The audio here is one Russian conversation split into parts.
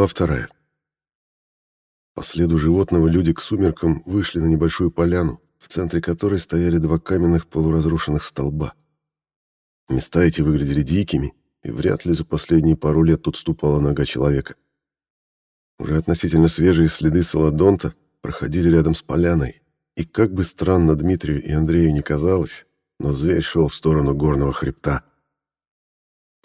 Глава вторая. По следу животного люди к сумеркам вышли на небольшую поляну, в центре которой стояли два каменных полуразрушенных столба. Места эти выглядели дикими, и вряд ли за последние пару лет тут ступала нога человека. Уже относительно свежие следы саладонта проходили рядом с поляной, и как бы странно Дмитрию и Андрею не казалось, но зверь шел в сторону горного хребта.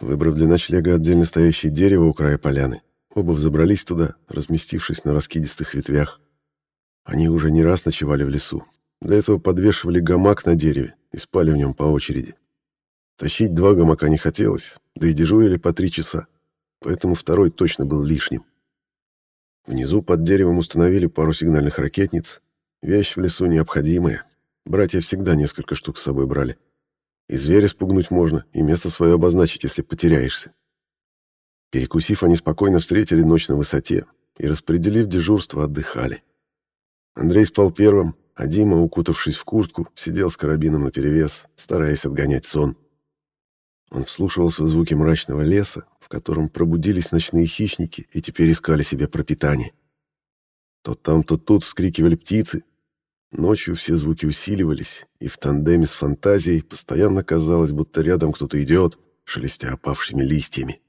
Выбрав для ночлега отдельно стоящее дерево у края поляны, оба взобрались туда, разместившись на раскидистых ветвях. Они уже не раз ночевали в лесу. Для этого подвешивали гамак на дереве и спали в нем по очереди. Тащить два гамака не хотелось, да и дежурили по три часа, поэтому второй точно был лишним. Внизу под деревом установили пару сигнальных ракетниц. Вещь в лесу необходимая. Братья всегда несколько штук с собой брали. И зверя спугнуть можно, и место свое обозначить, если потеряешься. Перекусив, они спокойно встретили ночь на высоте и, распределив дежурство, отдыхали. Андрей спал первым, а Дима, укутавшись в куртку, сидел с карабином наперевес, стараясь отгонять сон. Он вслушивался в звуки мрачного леса, в котором пробудились ночные хищники и теперь искали себе пропитание. То там, то тут вскрикивали птицы. Ночью все звуки усиливались, и в тандеме с фантазией постоянно казалось, будто рядом кто-то идет, шелестя опавшими листьями.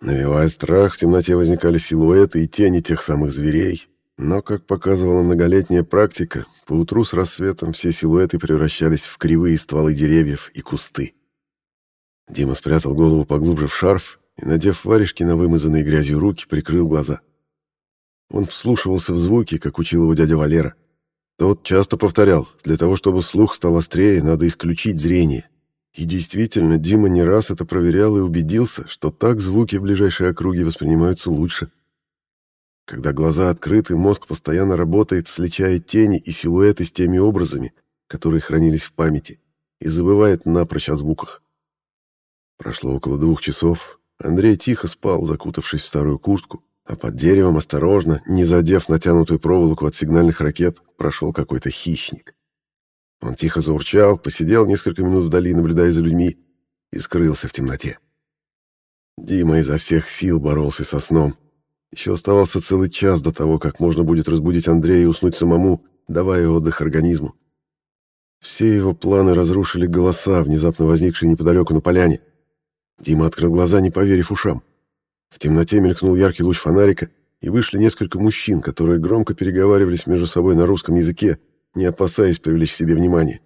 Навевая страх, в темноте возникали силуэты и тени тех самых зверей, но, как показывала многолетняя практика, поутру с рассветом все силуэты превращались в кривые стволы деревьев и кусты. Дима спрятал голову поглубже в шарф и, надев варежки на вымазанные грязью руки, прикрыл глаза. Он вслушивался в звуки, как учил его дядя Валера. Тот часто повторял, для того, чтобы слух стал острее, надо исключить зрение. И действительно, Дима не раз это проверял и убедился, что так звуки в ближайшей округе воспринимаются лучше. Когда глаза открыты, мозг постоянно работает, сличая тени и силуэты с теми образами, которые хранились в памяти, и забывает напрочь о звуках. Прошло около двух часов. Андрей тихо спал, закутавшись в старую куртку, а под деревом осторожно, не задев натянутую проволоку от сигнальных ракет, прошел какой-то хищник. Он тихо заурчал, посидел несколько минут вдали, наблюдая за людьми, и скрылся в темноте. Дима изо всех сил боролся со сном. Еще оставался целый час до того, как можно будет разбудить Андрея и уснуть самому, давая отдых организму. Все его планы разрушили голоса, внезапно возникшие неподалеку на поляне. Дима открыл глаза, не поверив ушам. В темноте мелькнул яркий луч фонарика, и вышли несколько мужчин, которые громко переговаривались между собой на русском языке, не опасаясь привлечь к себе внимание.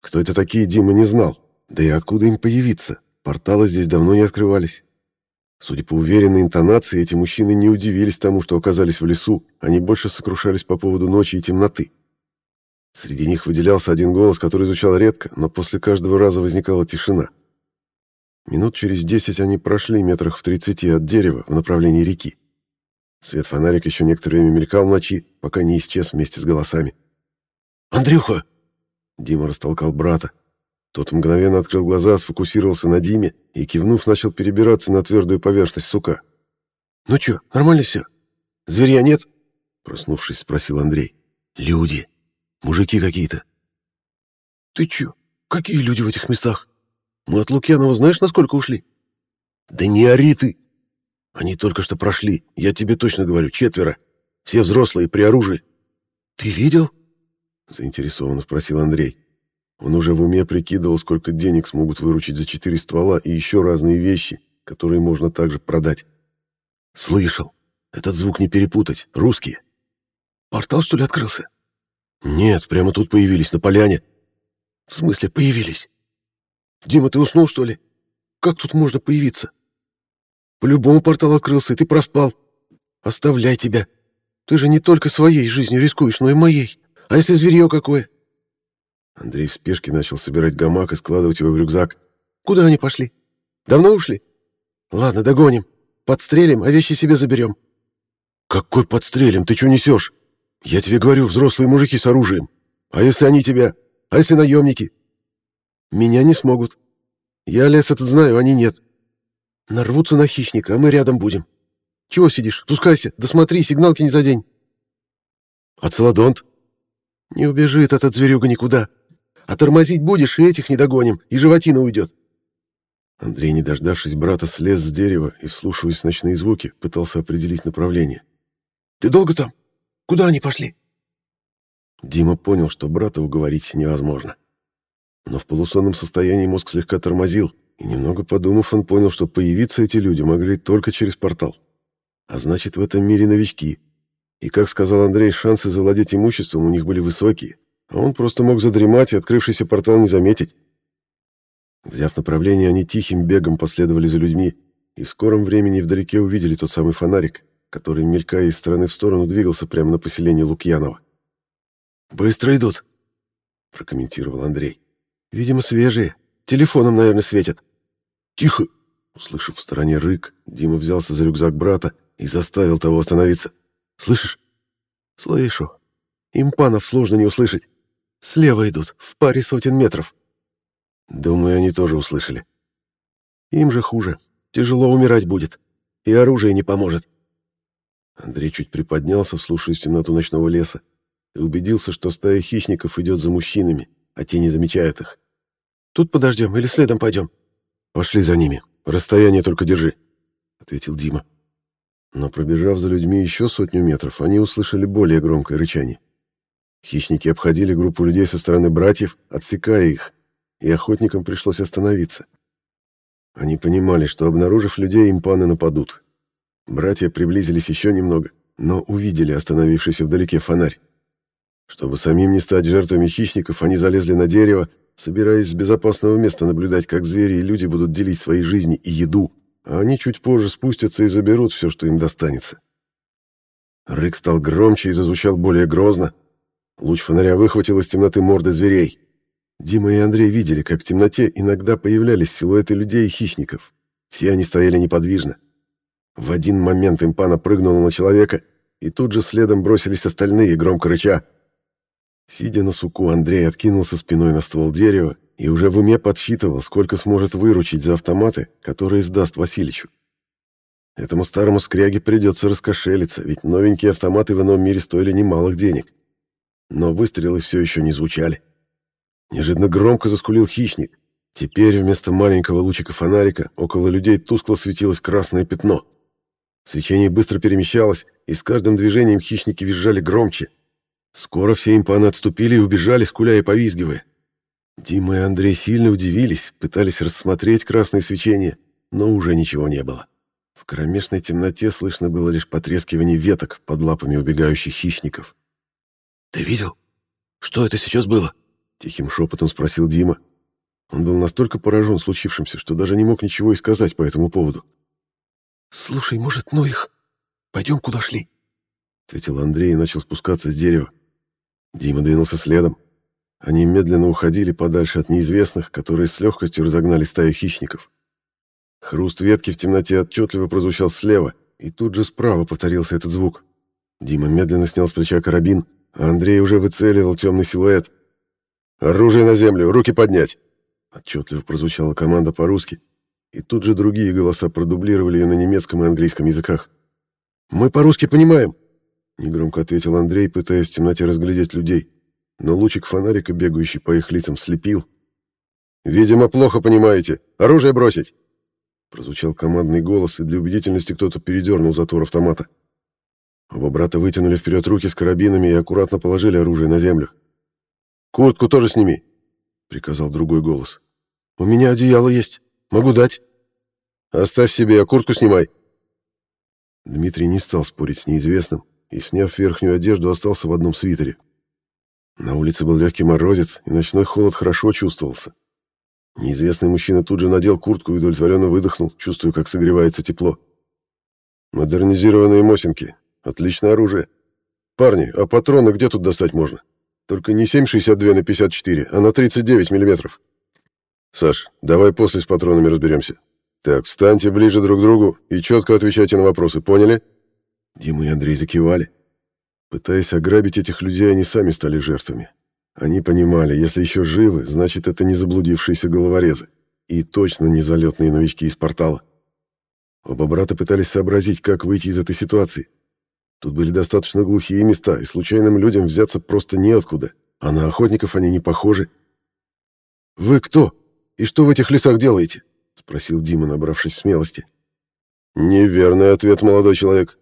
Кто это такие, Дима не знал. Да и откуда им появиться? Порталы здесь давно не открывались. Судя по уверенной интонации, эти мужчины не удивились тому, что оказались в лесу, они больше сокрушались по поводу ночи и темноты. Среди них выделялся один голос, который звучал редко, но после каждого раза возникала тишина. Минут через десять они прошли метрах в тридцати от дерева в направлении реки. Свет фонарик еще некоторое время мелькал в ночи, пока не исчез вместе с голосами. «Андрюха!» Дима растолкал брата. Тот мгновенно открыл глаза, сфокусировался на Диме и, кивнув, начал перебираться на твердую поверхность сука. «Ну чё, нормально все? Зверя нет?» Проснувшись, спросил Андрей. «Люди. Мужики какие-то». «Ты чё? Какие люди в этих местах?» Мы от Лукьянова знаешь, насколько ушли? Да не ори ты! Они только что прошли, я тебе точно говорю, четверо. Все взрослые, при оружии. Ты видел? Заинтересованно спросил Андрей. Он уже в уме прикидывал, сколько денег смогут выручить за четыре ствола и еще разные вещи, которые можно также продать. Слышал. Этот звук не перепутать. Русские. Портал, что ли, открылся? Нет, прямо тут появились, на поляне. В смысле появились? Дима, ты уснул, что ли? Как тут можно появиться? По-любому портал открылся, и ты проспал. Оставляй тебя. Ты же не только своей жизнью рискуешь, но и моей. А если зверье какое? Андрей в спешке начал собирать гамак и складывать его в рюкзак. Куда они пошли? Давно ушли? Ладно, догоним. Подстрелим, а вещи себе заберем. Какой подстрелим? Ты что несешь? Я тебе говорю, взрослые мужики с оружием. А если они тебя? А если наемники? Меня не смогут. Я лес этот знаю, они нет. Нарвутся на хищника, а мы рядом будем. Чего сидишь? Спускайся, да смотри, сигналки не задень. А целодонт? Не убежит этот зверюга никуда. А тормозить будешь, и этих не догоним, и животина уйдет. Андрей, не дождавшись брата, слез с дерева и, вслушиваясь в ночные звуки, пытался определить направление. «Ты долго там? Куда они пошли?» Дима понял, что брата уговорить невозможно. Но в полусонном состоянии мозг слегка тормозил, и немного подумав, он понял, что появиться эти люди могли только через портал. А значит, в этом мире новички. И, как сказал Андрей, шансы завладеть имуществом у них были высокие, а он просто мог задремать и открывшийся портал не заметить. Взяв направление, они тихим бегом последовали за людьми, и в скором времени вдалеке увидели тот самый фонарик, который, мелькая из стороны в сторону, двигался прямо на поселение Лукьянова. «Быстро идут», — прокомментировал Андрей. «Видимо, свежие. Телефоном, наверное, светят». «Тихо!» Услышав в стороне рык, Дима взялся за рюкзак брата и заставил того остановиться. «Слышишь?» «Слышу. Импанов сложно не услышать. Слева идут, в паре сотен метров». Думаю, они тоже услышали. Им же хуже. Тяжело умирать будет. И оружие не поможет. Андрей чуть приподнялся, вслушиваясь в темноту ночного леса, и убедился, что стая хищников идет за мужчинами, а те не замечают их. «Тут подождем или следом пойдем?» «Пошли за ними. Расстояние только держи», — ответил Дима. Но пробежав за людьми еще сотню метров, они услышали более громкое рычание. Хищники обходили группу людей со стороны братьев, отсекая их, и охотникам пришлось остановиться. Они понимали, что, обнаружив людей, импаны нападут. Братья приблизились еще немного, но увидели остановившийся вдалеке фонарь. Чтобы самим не стать жертвами хищников, они залезли на дерево собираясь с безопасного места наблюдать, как звери и люди будут делить свои жизни и еду, а они чуть позже спустятся и заберут все, что им достанется. Рык стал громче и зазвучал более грозно. Луч фонаря выхватил из темноты морды зверей. Дима и Андрей видели, как в темноте иногда появлялись силуэты людей и хищников. Все они стояли неподвижно. В один момент импана прыгнула на человека, и тут же следом бросились остальные, громко рыча. Сидя на суку, Андрей откинулся спиной на ствол дерева и уже в уме подсчитывал, сколько сможет выручить за автоматы, которые сдаст Васильичу. Этому старому скряге придется раскошелиться, ведь новенькие автоматы в ином мире стоили немалых денег. Но выстрелы все еще не звучали. Неожиданно громко заскулил хищник. Теперь вместо маленького лучика фонарика около людей тускло светилось красное пятно. Свечение быстро перемещалось, и с каждым движением хищники визжали громче. Скоро все импаны отступили и убежали, скуля и повизгивая. Дима и Андрей сильно удивились, пытались рассмотреть красное свечение, но уже ничего не было. В кромешной темноте слышно было лишь потрескивание веток под лапами убегающих хищников. «Ты видел? Что это сейчас было?» — тихим шепотом спросил Дима. Он был настолько поражен случившимся, что даже не мог ничего и сказать по этому поводу. «Слушай, может, ну их? Пойдем, куда шли?» — ответил Андрей и начал спускаться с дерева. Дима двинулся следом. Они медленно уходили подальше от неизвестных, которые с легкостью разогнали стаю хищников. Хруст ветки в темноте отчетливо прозвучал слева, и тут же справа повторился этот звук. Дима медленно снял с плеча карабин, а Андрей уже выцеливал темный силуэт. «Оружие на землю! Руки поднять!» Отчетливо прозвучала команда по-русски, и тут же другие голоса продублировали ее на немецком и английском языках. «Мы по-русски понимаем!» Негромко ответил Андрей, пытаясь в темноте разглядеть людей. Но лучик фонарика, бегающий по их лицам, слепил. «Видимо, плохо понимаете. Оружие бросить!» Прозвучал командный голос, и для убедительности кто-то передернул затвор автомата. Оба брата вытянули вперед руки с карабинами и аккуратно положили оружие на землю. «Куртку тоже сними!» — приказал другой голос. «У меня одеяло есть. Могу дать». «Оставь себе, а куртку снимай». Дмитрий не стал спорить с неизвестным, и, сняв верхнюю одежду, остался в одном свитере. На улице был легкий морозец, и ночной холод хорошо чувствовался. Неизвестный мужчина тут же надел куртку и удовлетворенно выдохнул, чувствуя, как согревается тепло. Модернизированные Мосинки. Отличное оружие. Парни, а патроны где тут достать можно? Только не 7,62 на 54, а на 39 миллиметров. Саш, давай после с патронами разберемся. Так, встаньте ближе друг к другу и четко отвечайте на вопросы, поняли? Дима и Андрей закивали. Пытаясь ограбить этих людей, они сами стали жертвами. Они понимали, если еще живы, значит, это не заблудившиеся головорезы. И точно не залетные новички из портала. Оба брата пытались сообразить, как выйти из этой ситуации. Тут были достаточно глухие места, и случайным людям взяться просто неоткуда, а на охотников они не похожи. «Вы кто? И что в этих лесах делаете?» — спросил Дима, набравшись смелости. Неверный ответ, молодой человек.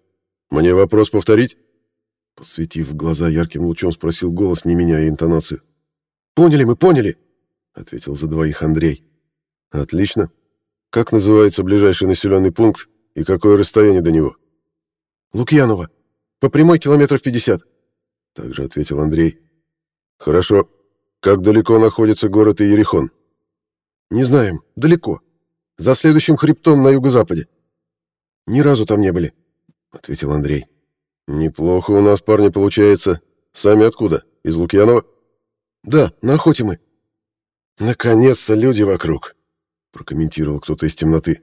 Мне вопрос повторить? Посветив в глаза ярким лучом, спросил голос, не меняя интонацию. «Поняли мы, поняли!» — ответил за двоих Андрей. «Отлично. Как называется ближайший населенный пункт и какое расстояние до него?» «Лукьянова. По прямой километров пятьдесят», — также ответил Андрей. «Хорошо. Как далеко находится город Иерихон?» «Не знаем. Далеко. За следующим хребтом на юго-западе». «Ни разу там не были», — ответил Андрей. «Неплохо у нас, парни, получается. Сами откуда? Из Лукьянова?» «Да, на охоте мы». «Наконец-то люди вокруг», — прокомментировал кто-то из темноты.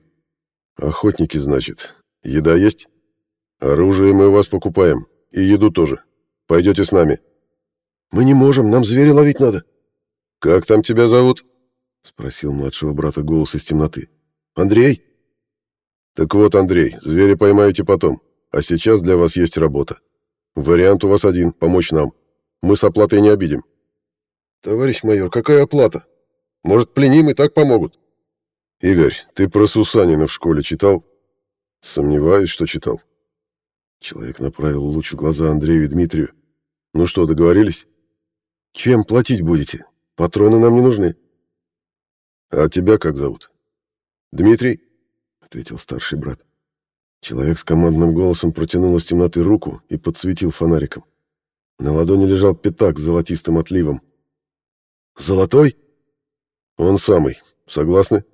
«Охотники, значит. Еда есть? Оружие мы у вас покупаем. И еду тоже. Пойдете с нами». «Мы не можем, нам зверя ловить надо». «Как там тебя зовут?» — спросил младшего брата голос из темноты. «Андрей?» «Так вот, Андрей, зверя поймаете потом. А сейчас для вас есть работа. Вариант у вас один — помочь нам. Мы с оплатой не обидим. Товарищ майор, какая оплата? Может, пленим и так помогут? Игорь, ты про Сусанина в школе читал? Сомневаюсь, что читал. Человек направил луч в глаза Андрею и Дмитрию. Ну что, договорились? Чем платить будете? Патроны нам не нужны. А тебя как зовут? Дмитрий? Ответил старший брат. Человек с командным голосом протянул из темноты руку и подсветил фонариком. На ладони лежал пятак с золотистым отливом. «Золотой?» «Он самый. Согласны?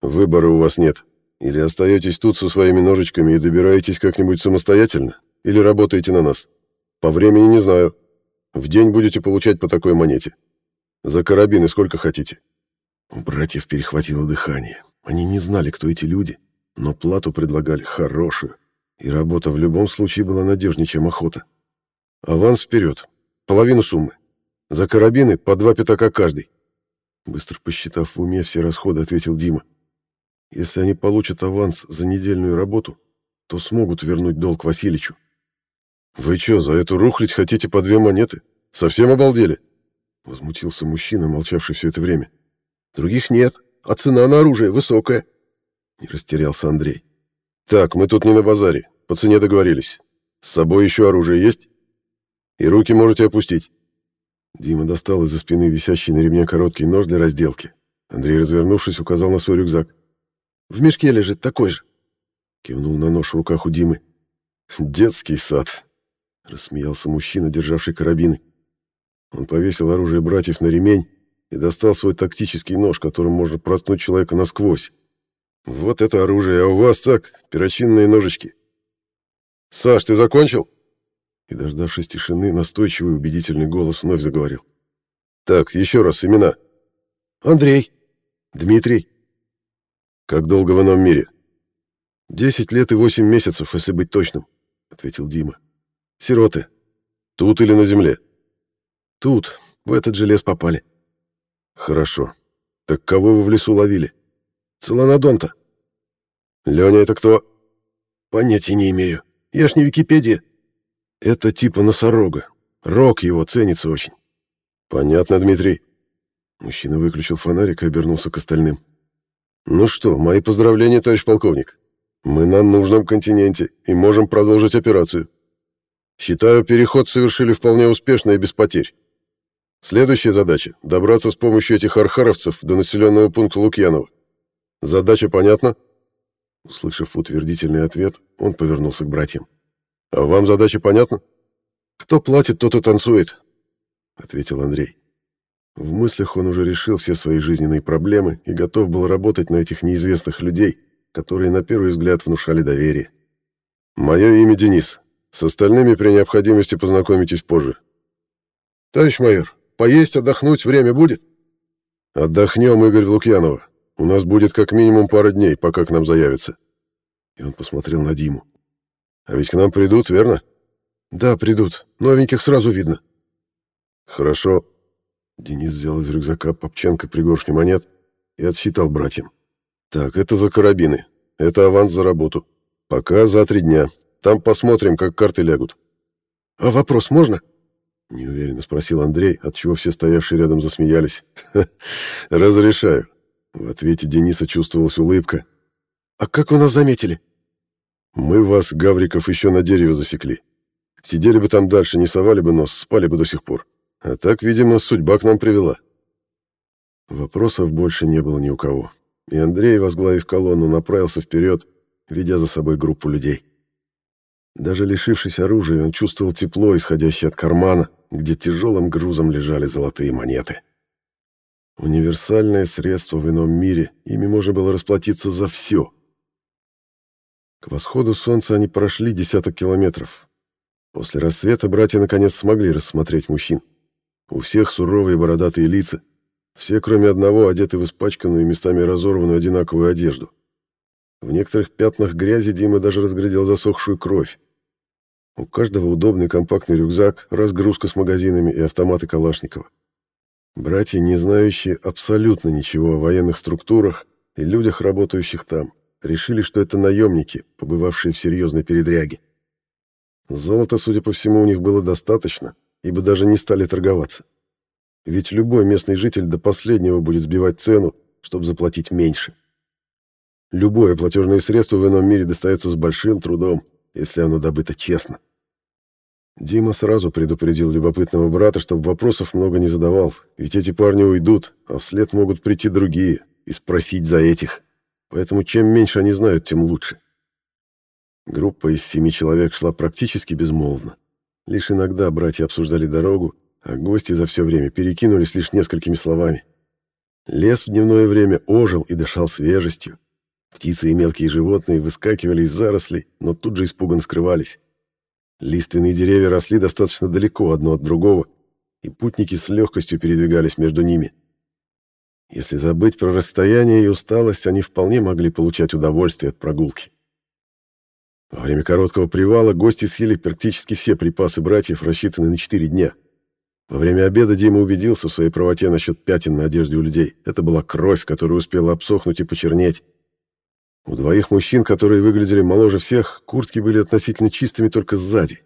Выбора у вас нет. Или остаетесь тут со своими ножичками и добираетесь как-нибудь самостоятельно, или работаете на нас. По времени не знаю. В день будете получать по такой монете. За карабины сколько хотите?» У братьев перехватило дыхание. Они не знали, кто эти люди, но плату предлагали хорошую, и работа в любом случае была надежнее, чем охота. Аванс вперед, половину суммы. За карабины по два пятака каждый. Быстро посчитав в уме все расходы, ответил Дима. Если они получат аванс за недельную работу, то смогут вернуть долг Васильичу. «Вы что, за эту рухлядь хотите по две монеты? Совсем обалдели?» Возмутился мужчина, молчавший все это время. «Других нет, а цена на оружие высокая», не растерялся Андрей. «Так, мы тут не на базаре. По цене договорились. С собой еще оружие есть? И руки можете опустить». Дима достал из-за спины висящий на ремне короткий нож для разделки. Андрей, развернувшись, указал на свой рюкзак. «В мешке лежит такой же». Кивнул на нож в руках у Димы. «Детский сад», — рассмеялся мужчина, державший карабины. Он повесил оружие братьев на ремень и достал свой тактический нож, которым можно проткнуть человека насквозь. Вот это оружие, а у вас так, перочинные ножички. Саш, ты закончил? И, дождавшись тишины, настойчивый убедительный голос вновь заговорил. Так, еще раз имена. Андрей. Дмитрий. Как долго в ином мире? Десять лет и восемь месяцев, если быть точным, ответил Дима. Сироты. Тут или на земле? Тут, в этот же лес попали. Хорошо. Так кого вы в лесу ловили? Целанодонта. Леня это кто? Понятия не имею. Я ж не Википедия. Это типа носорога. Рог его ценится очень. Понятно, Дмитрий. Мужчина выключил фонарик и обернулся к остальным. Ну что, мои поздравления, товарищ полковник. Мы на нужном континенте и можем продолжить операцию. Считаю, переход совершили вполне успешно и без потерь. Следующая задача — добраться с помощью этих архаровцев до населенного пункта Лукьянова. Задача понятна?» Услышав утвердительный ответ, он повернулся к братьям. «А вам задача понятна?» «Кто платит, тот и танцует», — ответил Андрей. В мыслях он уже решил все свои жизненные проблемы и готов был работать на этих неизвестных людей, которые на первый взгляд внушали доверие. «Мое имя Денис. С остальными при необходимости познакомитесь позже». «Товарищ майор, поесть, отдохнуть время будет?» «Отдохнем, Игорь Лукьянова. У нас будет как минимум пара дней, пока к нам заявится. И он посмотрел на Диму. А ведь к нам придут, верно? Да, придут. Новеньких сразу видно. Хорошо. Денис взял из рюкзака Попченко пригоршню монет и отсчитал братьям. Так, это за карабины. Это аванс за работу. Пока за три дня. Там посмотрим, как карты лягут. А вопрос можно? Неуверенно спросил Андрей, от чего все стоявшие рядом засмеялись. Разрешаю. В ответе Дениса чувствовалась улыбка. «А как вы нас заметили?» «Мы вас, Гавриков, еще на дереве засекли. Сидели бы там дальше, не совали бы нос, спали бы до сих пор. А так, видимо, судьба к нам привела». Вопросов больше не было ни у кого. И Андрей, возглавив колонну, направился вперед, ведя за собой группу людей. Даже лишившись оружия, он чувствовал тепло, исходящее от кармана, где тяжелым грузом лежали золотые монеты. Универсальное средство в ином мире, ими можно было расплатиться за все. К восходу солнца они прошли десяток километров. После рассвета братья наконец смогли рассмотреть мужчин. У всех суровые бородатые лица, все, кроме одного, одеты в испачканную местами разорванную одинаковую одежду. В некоторых пятнах грязи Дима даже разглядел засохшую кровь. У каждого удобный компактный рюкзак, разгрузка с магазинами и автоматы Калашникова. Братья, не знающие абсолютно ничего о военных структурах и людях, работающих там, решили, что это наемники, побывавшие в серьезной передряге. Золота, судя по всему, у них было достаточно, ибо даже не стали торговаться. Ведь любой местный житель до последнего будет сбивать цену, чтобы заплатить меньше. Любое платежное средство в ином мире достается с большим трудом, если оно добыто честно. Дима сразу предупредил любопытного брата, чтобы вопросов много не задавал, ведь эти парни уйдут, а вслед могут прийти другие и спросить за этих. Поэтому чем меньше они знают, тем лучше. Группа из семи человек шла практически безмолвно. Лишь иногда братья обсуждали дорогу, а гости за все время перекинулись лишь несколькими словами. Лес в дневное время ожил и дышал свежестью. Птицы и мелкие животные выскакивали из зарослей, но тут же испуганно скрывались. Лиственные деревья росли достаточно далеко одно от другого, и путники с легкостью передвигались между ними. Если забыть про расстояние и усталость, они вполне могли получать удовольствие от прогулки. Во время короткого привала гости съели практически все припасы братьев, рассчитанные на четыре дня. Во время обеда Дима убедился в своей правоте насчет пятен на одежде у людей. Это была кровь, которая успела обсохнуть и почернеть. У двоих мужчин, которые выглядели моложе всех, куртки были относительно чистыми только сзади.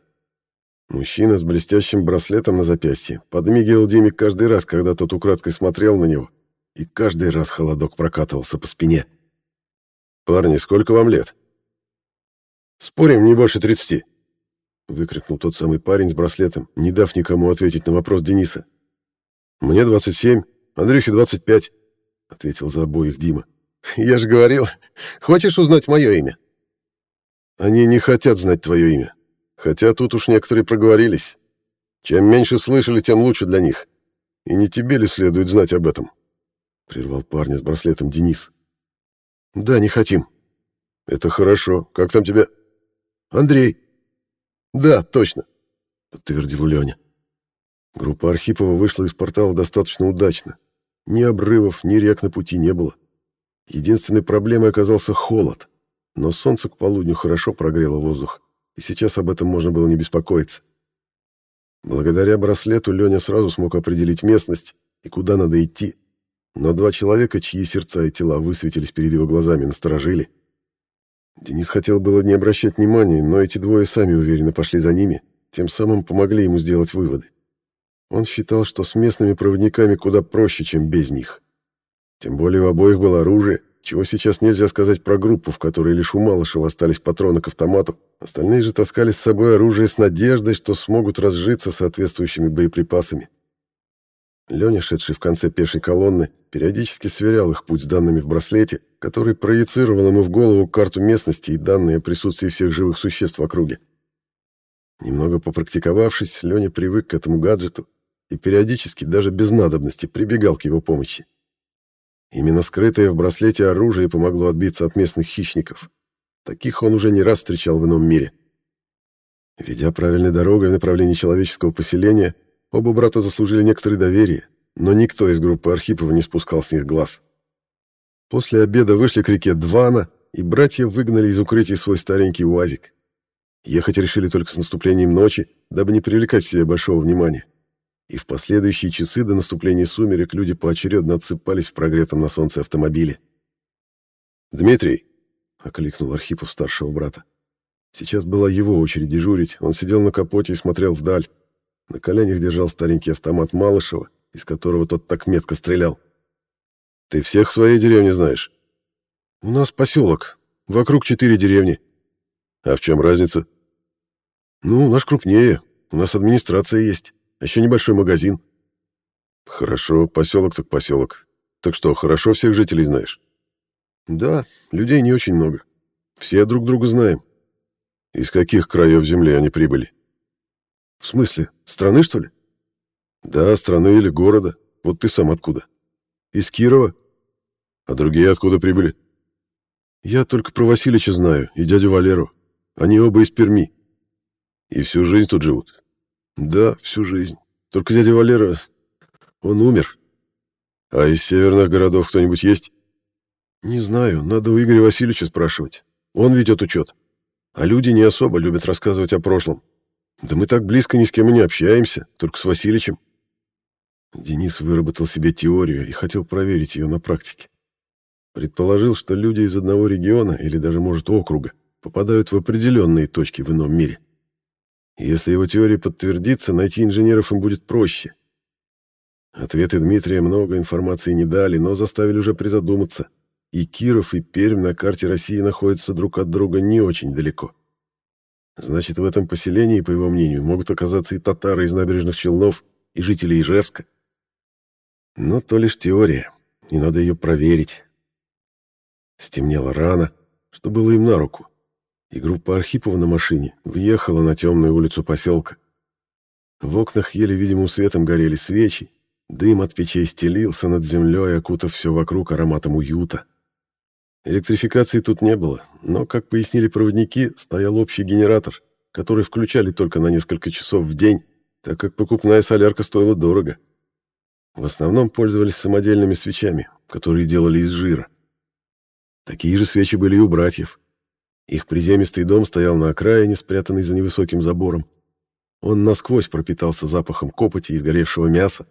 Мужчина с блестящим браслетом на запястье подмигивал Диме каждый раз, когда тот украдкой смотрел на него, и каждый раз холодок прокатывался по спине. «Парни, сколько вам лет?» «Спорим, не больше тридцати», — выкрикнул тот самый парень с браслетом, не дав никому ответить на вопрос Дениса. «Мне 27, Андрюхе 25», — ответил за обоих Дима. Я же говорил, хочешь узнать мое имя? Они не хотят знать твое имя. Хотя тут уж некоторые проговорились. Чем меньше слышали, тем лучше для них. И не тебе ли следует знать об этом? Прервал парня с браслетом Денис. Да, не хотим. Это хорошо. Как там тебя? Андрей. Да, точно, подтвердил Леня. Группа Архипова вышла из портала достаточно удачно. Ни обрывов, ни рек на пути не было. Единственной проблемой оказался холод, но солнце к полудню хорошо прогрело воздух, и сейчас об этом можно было не беспокоиться. Благодаря браслету Леня сразу смог определить местность и куда надо идти, но два человека, чьи сердца и тела высветились перед его глазами, насторожили. Денис хотел было не обращать внимания, но эти двое сами уверенно пошли за ними, тем самым помогли ему сделать выводы. Он считал, что с местными проводниками куда проще, чем без них. Тем более у обоих было оружие, чего сейчас нельзя сказать про группу, в которой лишь у Малышева остались патроны к автомату. Остальные же таскали с собой оружие с надеждой, что смогут разжиться соответствующими боеприпасами. Леня, шедший в конце пешей колонны, периодически сверял их путь с данными в браслете, который проецировал ему в голову карту местности и данные о присутствии всех живых существ в округе. Немного попрактиковавшись, Леня привык к этому гаджету и периодически, даже без надобности, прибегал к его помощи. Именно скрытое в браслете оружие помогло отбиться от местных хищников. Таких он уже не раз встречал в ином мире. Ведя правильной дорогой в направлении человеческого поселения, оба брата заслужили некоторое доверие, но никто из группы Архипова не спускал с них глаз. После обеда вышли к реке Двана, и братья выгнали из укрытия свой старенький УАЗик. Ехать решили только с наступлением ночи, дабы не привлекать себе большого внимания и в последующие часы до наступления сумерек люди поочередно отсыпались в прогретом на солнце автомобиле. «Дмитрий!» — окликнул Архипов старшего брата. Сейчас была его очередь дежурить, он сидел на капоте и смотрел вдаль. На коленях держал старенький автомат Малышева, из которого тот так метко стрелял. Ты всех в своей деревне знаешь? У нас поселок. Вокруг четыре деревни. А в чем разница? Ну, наш крупнее. У нас администрация есть. Еще небольшой магазин. Хорошо, поселок так поселок. Так что, хорошо всех жителей знаешь? Да, людей не очень много. Все друг друга знаем. Из каких краев земли они прибыли? В смысле, страны, что ли? Да, страны или города. Вот ты сам откуда? Из Кирова. А другие откуда прибыли? Я только про Васильича знаю и дядю Валеру. Они оба из Перми. И всю жизнь тут живут? Да, всю жизнь. Только дядя Валера, он умер. А из северных городов кто-нибудь есть? Не знаю, надо у Игоря Васильевича спрашивать. Он ведет учет. А люди не особо любят рассказывать о прошлом. Да мы так близко ни с кем и не общаемся, только с Васильичем. Денис выработал себе теорию и хотел проверить ее на практике. Предположил, что люди из одного региона или даже, может, округа попадают в определенные точки в ином мире. Если его теория подтвердится, найти инженеров им будет проще. Ответы Дмитрия много информации не дали, но заставили уже призадуматься. И Киров, и Пермь на карте России находятся друг от друга не очень далеко. Значит, в этом поселении, по его мнению, могут оказаться и татары из набережных Челнов, и жители Ижевска. Но то лишь теория, и надо ее проверить. Стемнело рано, что было им на руку, и группа Архипова на машине въехала на темную улицу поселка. В окнах еле видимым светом горели свечи, дым от печей стелился над землей, окутав все вокруг ароматом уюта. Электрификации тут не было, но, как пояснили проводники, стоял общий генератор, который включали только на несколько часов в день, так как покупная солярка стоила дорого. В основном пользовались самодельными свечами, которые делали из жира. Такие же свечи были и у братьев. Их приземистый дом стоял на окраине, спрятанный за невысоким забором. Он насквозь пропитался запахом копоти и сгоревшего мяса.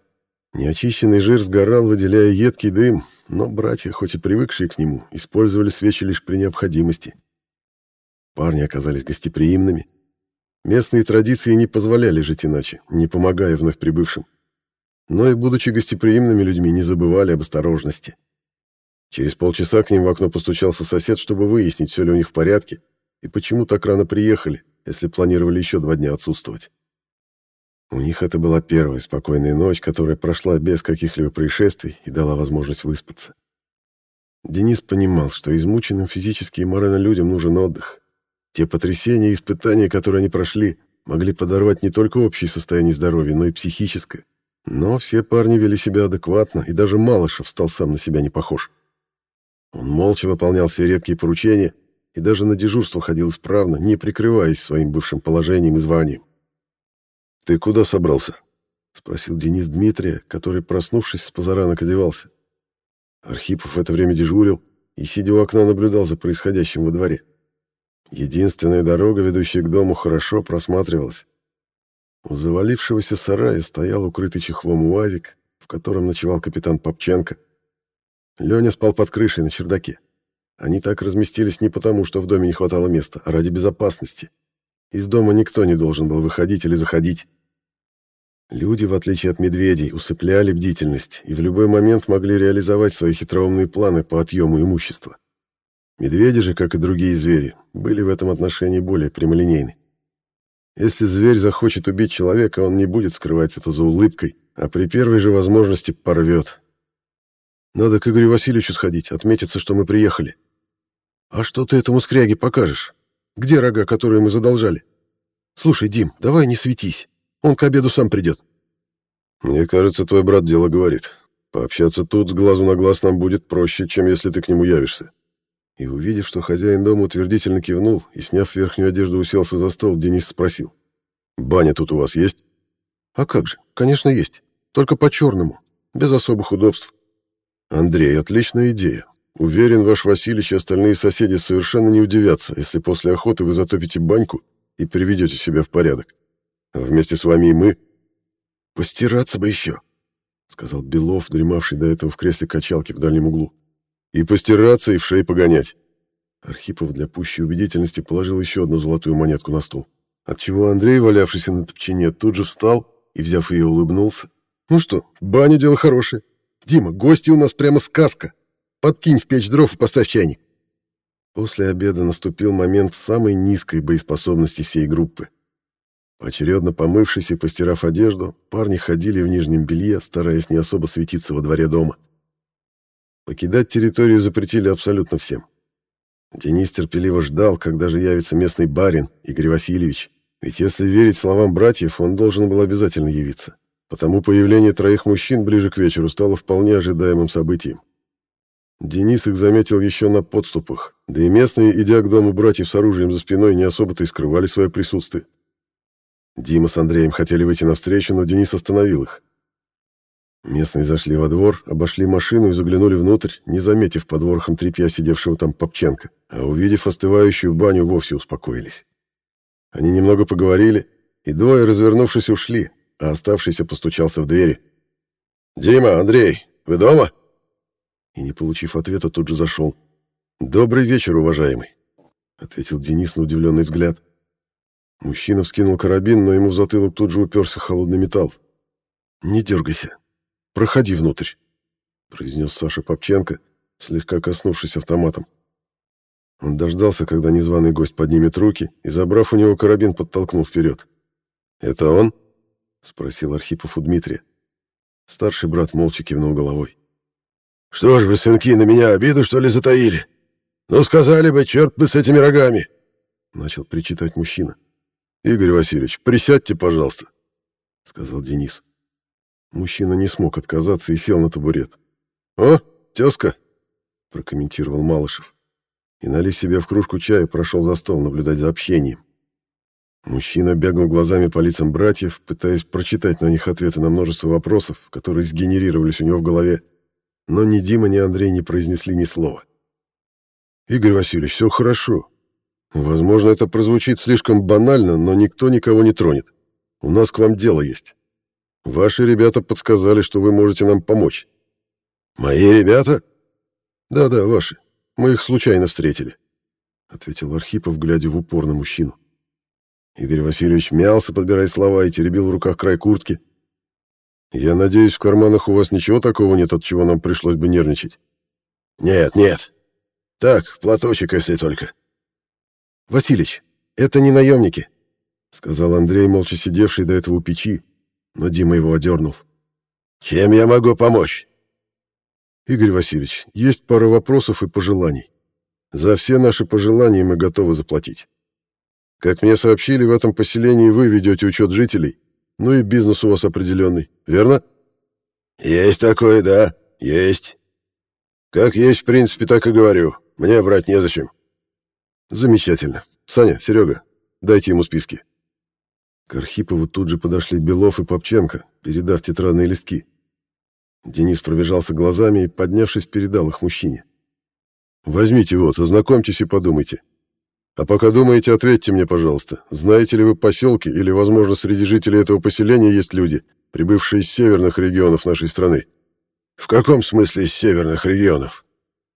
Неочищенный жир сгорал, выделяя едкий дым, но братья, хоть и привыкшие к нему, использовали свечи лишь при необходимости. Парни оказались гостеприимными. Местные традиции не позволяли жить иначе, не помогая вновь прибывшим. Но и, будучи гостеприимными людьми, не забывали об осторожности. Через полчаса к ним в окно постучался сосед, чтобы выяснить, все ли у них в порядке и почему так рано приехали, если планировали еще два дня отсутствовать. У них это была первая спокойная ночь, которая прошла без каких-либо происшествий и дала возможность выспаться. Денис понимал, что измученным физически и морально людям нужен отдых. Те потрясения и испытания, которые они прошли, могли подорвать не только общее состояние здоровья, но и психическое. Но все парни вели себя адекватно, и даже Малышев стал сам на себя не похож. Он молча выполнял все редкие поручения и даже на дежурство ходил исправно, не прикрываясь своим бывшим положением и званием. «Ты куда собрался?» — спросил Денис Дмитрия, который, проснувшись, с позаранок одевался. Архипов в это время дежурил и, сидя у окна, наблюдал за происходящим во дворе. Единственная дорога, ведущая к дому, хорошо просматривалась. У завалившегося сарая стоял укрытый чехлом УАЗик, в котором ночевал капитан Попченко. Леня спал под крышей на чердаке. Они так разместились не потому, что в доме не хватало места, а ради безопасности. Из дома никто не должен был выходить или заходить. Люди, в отличие от медведей, усыпляли бдительность и в любой момент могли реализовать свои хитроумные планы по отъему имущества. Медведи же, как и другие звери, были в этом отношении более прямолинейны. Если зверь захочет убить человека, он не будет скрывать это за улыбкой, а при первой же возможности порвет. Надо к Игорю Васильевичу сходить, отметиться, что мы приехали. А что ты этому скряге покажешь? Где рога, которые мы задолжали? Слушай, Дим, давай не светись. Он к обеду сам придет. Мне кажется, твой брат дело говорит. Пообщаться тут с глазу на глаз нам будет проще, чем если ты к нему явишься. И увидев, что хозяин дома утвердительно кивнул и, сняв верхнюю одежду, уселся за стол, Денис спросил. «Баня тут у вас есть?» «А как же? Конечно, есть. Только по-черному, без особых удобств». «Андрей, отличная идея. Уверен, ваш Васильевич и остальные соседи совершенно не удивятся, если после охоты вы затопите баньку и приведете себя в порядок. А вместе с вами и мы. Постираться бы еще, сказал Белов, дремавший до этого в кресле качалки в дальнем углу. И постираться, и в шей погонять. Архипов для пущей убедительности положил еще одну золотую монетку на стол, отчего Андрей, валявшийся на топчине, тут же встал и, взяв ее, улыбнулся. «Ну что, баня — дело хорошее. Дима, гости у нас прямо сказка. Подкинь в печь дров и поставь чайник. После обеда наступил момент самой низкой боеспособности всей группы. Поочередно помывшись и постирав одежду, парни ходили в нижнем белье, стараясь не особо светиться во дворе дома. Покидать территорию запретили абсолютно всем. Денис терпеливо ждал, когда же явится местный барин Игорь Васильевич, ведь если верить словам братьев, он должен был обязательно явиться. Потому появление троих мужчин ближе к вечеру стало вполне ожидаемым событием. Денис их заметил еще на подступах, да и местные, идя к дому братьев с оружием за спиной, не особо-то и скрывали свое присутствие. Дима с Андреем хотели выйти навстречу, но Денис остановил их. Местные зашли во двор, обошли машину и заглянули внутрь, не заметив под ворохом тряпья сидевшего там Попченко, а увидев остывающую баню, вовсе успокоились. Они немного поговорили, и двое, развернувшись, ушли, а оставшийся постучался в двери. «Дима, Андрей, вы дома?» И, не получив ответа, тут же зашел. «Добрый вечер, уважаемый», — ответил Денис на удивленный взгляд. Мужчина вскинул карабин, но ему в затылок тут же уперся холодный металл. «Не дергайся. Проходи внутрь», — произнес Саша Попченко, слегка коснувшись автоматом. Он дождался, когда незваный гость поднимет руки, и, забрав у него карабин, подтолкнул вперед. «Это он?» — спросил Архипов у Дмитрия. Старший брат молча кивнул головой. «Что ж вы, сынки, на меня обиду, что ли, затаили? Ну, сказали бы, черт бы с этими рогами!» — начал причитать мужчина. «Игорь Васильевич, присядьте, пожалуйста», — сказал Денис. Мужчина не смог отказаться и сел на табурет. «О, тезка!» — прокомментировал Малышев. И, налив себе в кружку чая, прошел за стол наблюдать за общением. Мужчина бегал глазами по лицам братьев, пытаясь прочитать на них ответы на множество вопросов, которые сгенерировались у него в голове. Но ни Дима, ни Андрей не произнесли ни слова. «Игорь Васильевич, все хорошо. Возможно, это прозвучит слишком банально, но никто никого не тронет. У нас к вам дело есть. Ваши ребята подсказали, что вы можете нам помочь. Мои ребята? Да-да, ваши. Мы их случайно встретили, ответил Архипов, глядя в упор на мужчину. Игорь Васильевич мялся, подбирая слова, и теребил в руках край куртки. Я надеюсь, в карманах у вас ничего такого нет, от чего нам пришлось бы нервничать. Нет, нет. Так, платочек, если только. «Василич, это не наемники», — сказал Андрей, молча сидевший до этого у печи, но Дима его одернул. «Чем я могу помочь?» «Игорь Васильевич, есть пара вопросов и пожеланий. За все наши пожелания мы готовы заплатить. Как мне сообщили, в этом поселении вы ведете учет жителей, ну и бизнес у вас определенный, верно?» «Есть такое, да, есть. Как есть, в принципе, так и говорю. Мне брать незачем. Замечательно. Саня, Серега, дайте ему списки. К Архипову тут же подошли Белов и Попченко, передав тетрадные листки. Денис пробежался глазами и, поднявшись, передал их мужчине. «Возьмите вот, ознакомьтесь и подумайте. А пока думаете, ответьте мне, пожалуйста, знаете ли вы поселки или, возможно, среди жителей этого поселения есть люди, прибывшие из северных регионов нашей страны?» «В каком смысле из северных регионов?»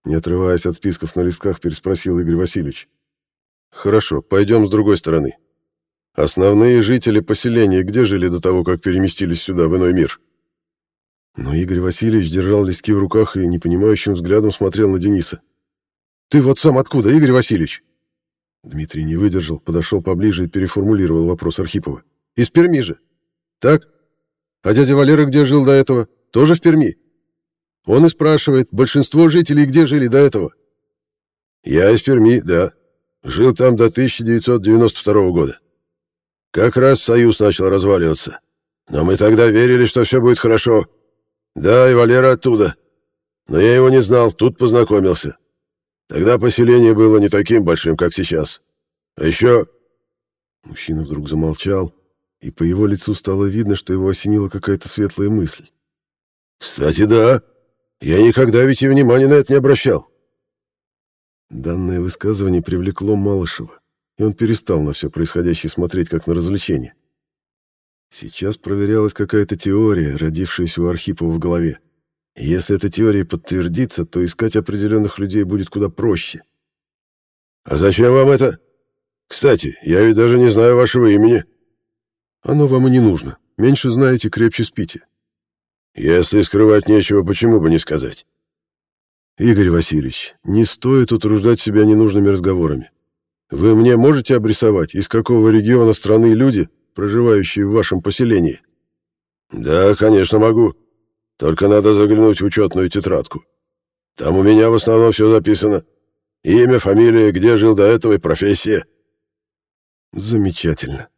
Не отрываясь от списков на листках, переспросил Игорь Васильевич. Хорошо, пойдем с другой стороны. Основные жители поселения где жили до того, как переместились сюда, в иной мир? Но Игорь Васильевич держал листки в руках и непонимающим взглядом смотрел на Дениса. «Ты вот сам откуда, Игорь Васильевич?» Дмитрий не выдержал, подошел поближе и переформулировал вопрос Архипова. «Из Перми же. Так? А дядя Валера где жил до этого? Тоже в Перми?» Он и спрашивает, большинство жителей где жили до этого? «Я из Перми, да», Жил там до 1992 года. Как раз Союз начал разваливаться. Но мы тогда верили, что все будет хорошо. Да, и Валера оттуда. Но я его не знал, тут познакомился. Тогда поселение было не таким большим, как сейчас. А еще...» Мужчина вдруг замолчал, и по его лицу стало видно, что его осенила какая-то светлая мысль. «Кстати, да. Я никогда ведь и внимания на это не обращал. Данное высказывание привлекло Малышева, и он перестал на все происходящее смотреть как на развлечение. Сейчас проверялась какая-то теория, родившаяся у Архипова в голове. Если эта теория подтвердится, то искать определенных людей будет куда проще. «А зачем вам это? Кстати, я ведь даже не знаю вашего имени». «Оно вам и не нужно. Меньше знаете, крепче спите. Если скрывать нечего, почему бы не сказать? Игорь Васильевич, не стоит утруждать себя ненужными разговорами. Вы мне можете обрисовать, из какого региона страны люди, проживающие в вашем поселении? Да, конечно, могу. Только надо заглянуть в учетную тетрадку. Там у меня в основном все записано. Имя, фамилия, где жил до этого и профессия. Замечательно.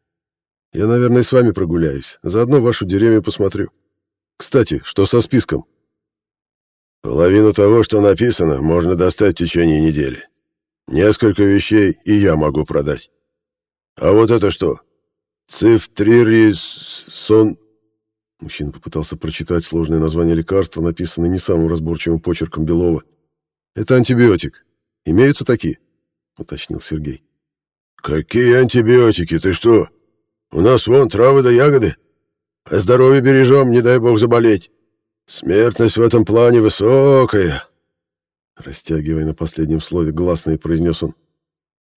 Я, наверное, с вами прогуляюсь. Заодно вашу деревню посмотрю. Кстати, что со списком? Половину того, что написано, можно достать в течение недели. Несколько вещей и я могу продать. А вот это что? Цифтририсон... Мужчина попытался прочитать сложное название лекарства, написанное не самым разборчивым почерком Белова. «Это антибиотик. Имеются такие?» — уточнил Сергей. «Какие антибиотики? Ты что? У нас вон травы да ягоды. А здоровье бережем, не дай бог заболеть. Смертность в этом плане высокая». Растягивая на последнем слове гласные, произнес он.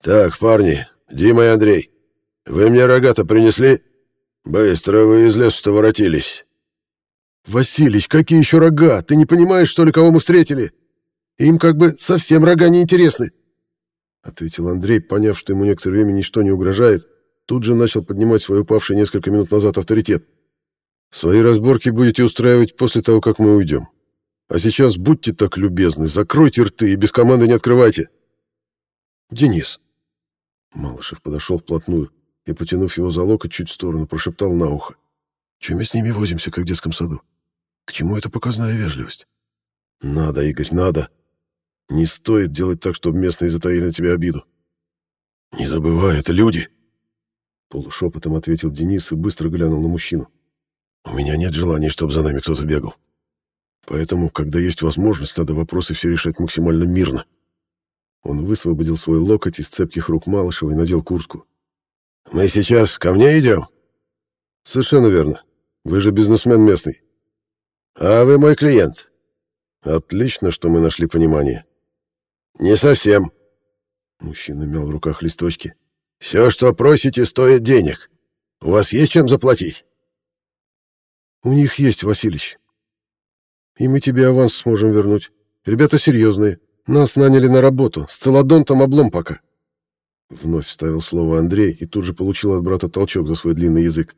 «Так, парни, Дима и Андрей, вы мне рога-то принесли?» «Быстро вы из леса-то воротились». «Василич, какие еще рога? Ты не понимаешь, что ли, кого мы встретили? Им как бы совсем рога не интересны», — ответил Андрей, поняв, что ему некоторое время ничто не угрожает, тут же начал поднимать свой упавший несколько минут назад авторитет. «Свои разборки будете устраивать после того, как мы уйдем. А сейчас будьте так любезны, закройте рты и без команды не открывайте». «Денис». Малышев подошел вплотную и, потянув его за локоть чуть в сторону, прошептал на ухо. «Чем мы с ними возимся, как в детском саду? К чему эта показная вежливость?» «Надо, Игорь, надо. Не стоит делать так, чтобы местные затаили на тебя обиду». «Не забывай, это люди!» Полушепотом ответил Денис и быстро глянул на мужчину. «У меня нет желания, чтобы за нами кто-то бегал. Поэтому, когда есть возможность, надо вопросы все решать максимально мирно». Он высвободил свой локоть из цепких рук Малышева и надел куртку. Мы сейчас ко мне идем? Совершенно верно. Вы же бизнесмен местный. А вы мой клиент. Отлично, что мы нашли понимание. Не совсем. Мужчина мял в руках листочки. Все, что просите, стоит денег. У вас есть чем заплатить? У них есть, Василич. И мы тебе аванс сможем вернуть. Ребята серьезные. Нас наняли на работу. С целодонтом облом пока. Вновь вставил слово Андрей и тут же получил от брата толчок за свой длинный язык.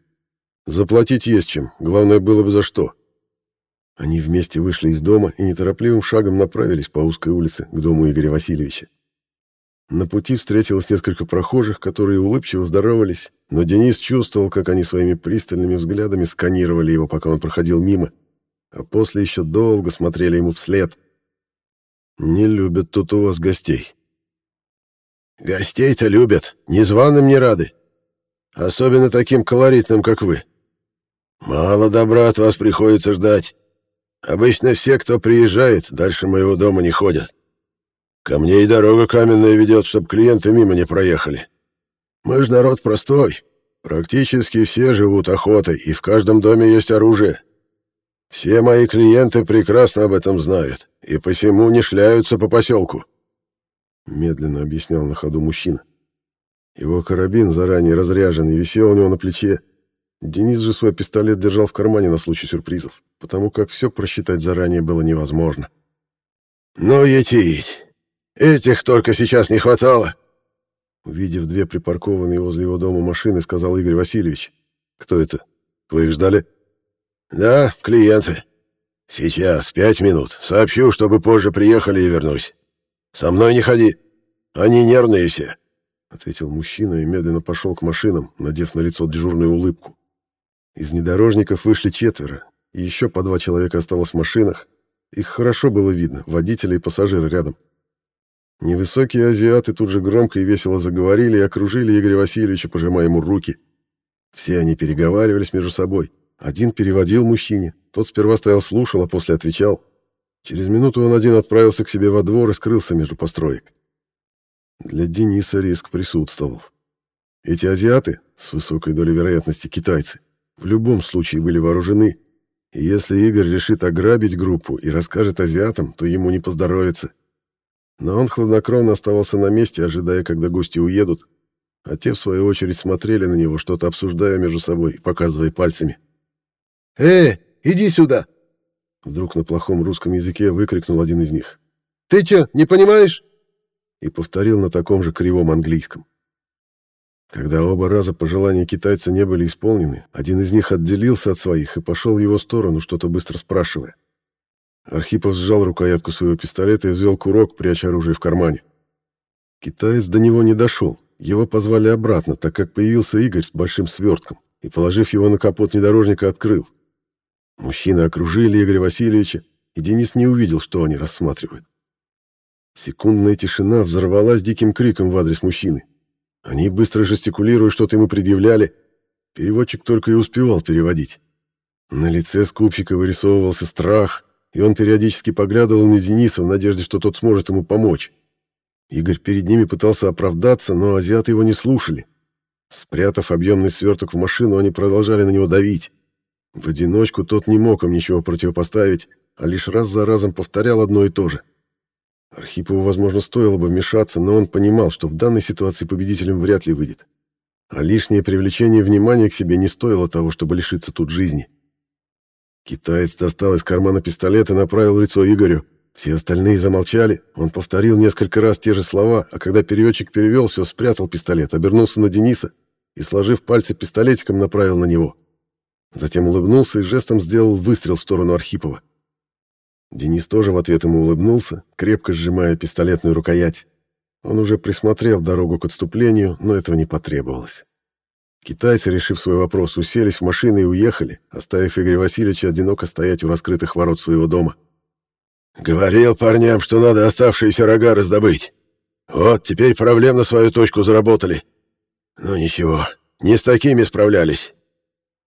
«Заплатить есть чем. Главное, было бы за что». Они вместе вышли из дома и неторопливым шагом направились по узкой улице к дому Игоря Васильевича. На пути встретилось несколько прохожих, которые улыбчиво здоровались, но Денис чувствовал, как они своими пристальными взглядами сканировали его, пока он проходил мимо, а после еще долго смотрели ему вслед. «Не любят тут у вас гостей», Гостей-то любят, незваным не рады. Особенно таким колоритным, как вы. Мало добра от вас приходится ждать. Обычно все, кто приезжает, дальше моего дома не ходят. Ко мне и дорога каменная ведет, чтобы клиенты мимо не проехали. Мы же народ простой. Практически все живут охотой, и в каждом доме есть оружие. Все мои клиенты прекрасно об этом знают, и посему не шляются по поселку медленно объяснял на ходу мужчина. Его карабин, заранее разряженный, висел у него на плече. Денис же свой пистолет держал в кармане на случай сюрпризов, потому как все просчитать заранее было невозможно. «Ну, етить! Этих только сейчас не хватало!» Увидев две припаркованные возле его дома машины, сказал Игорь Васильевич. «Кто это? Вы их ждали?» «Да, клиенты. Сейчас, пять минут. Сообщу, чтобы позже приехали и вернусь». «Со мной не ходи. Они нервные все», — ответил мужчина и медленно пошел к машинам, надев на лицо дежурную улыбку. Из внедорожников вышли четверо, и еще по два человека осталось в машинах. Их хорошо было видно, водители и пассажиры рядом. Невысокие азиаты тут же громко и весело заговорили и окружили Игоря Васильевича, пожимая ему руки. Все они переговаривались между собой. Один переводил мужчине, тот сперва стоял слушал, а после отвечал. Через минуту он один отправился к себе во двор и скрылся между построек. Для Дениса риск присутствовал. Эти азиаты, с высокой долей вероятности китайцы, в любом случае были вооружены, и если Игорь решит ограбить группу и расскажет азиатам, то ему не поздоровится. Но он хладнокровно оставался на месте, ожидая, когда гости уедут, а те, в свою очередь, смотрели на него, что-то обсуждая между собой и показывая пальцами. «Эй, иди сюда!» Вдруг на плохом русском языке выкрикнул один из них. «Ты чё, не понимаешь?» И повторил на таком же кривом английском. Когда оба раза пожелания китайца не были исполнены, один из них отделился от своих и пошел в его сторону, что-то быстро спрашивая. Архипов сжал рукоятку своего пистолета и взвел курок, пряча оружие в кармане. Китаец до него не дошел. Его позвали обратно, так как появился Игорь с большим свертком и, положив его на капот внедорожника, открыл. Мужчины окружили Игоря Васильевича, и Денис не увидел, что они рассматривают. Секундная тишина взорвалась диким криком в адрес мужчины. Они, быстро жестикулируя, что-то ему предъявляли. Переводчик только и успевал переводить. На лице скупщика вырисовывался страх, и он периодически поглядывал на Дениса в надежде, что тот сможет ему помочь. Игорь перед ними пытался оправдаться, но азиаты его не слушали. Спрятав объемный сверток в машину, они продолжали на него давить. В одиночку тот не мог им ничего противопоставить, а лишь раз за разом повторял одно и то же. Архипову, возможно, стоило бы вмешаться, но он понимал, что в данной ситуации победителем вряд ли выйдет. А лишнее привлечение внимания к себе не стоило того, чтобы лишиться тут жизни. Китаец достал из кармана пистолет и направил лицо Игорю. Все остальные замолчали. Он повторил несколько раз те же слова, а когда переводчик перевел все, спрятал пистолет, обернулся на Дениса и, сложив пальцы пистолетиком, направил на него. Затем улыбнулся и жестом сделал выстрел в сторону Архипова. Денис тоже в ответ ему улыбнулся, крепко сжимая пистолетную рукоять. Он уже присмотрел дорогу к отступлению, но этого не потребовалось. Китайцы, решив свой вопрос, уселись в машины и уехали, оставив Игоря Васильевича одиноко стоять у раскрытых ворот своего дома. «Говорил парням, что надо оставшиеся рога раздобыть. Вот, теперь проблем на свою точку заработали. Ну ничего, не с такими справлялись».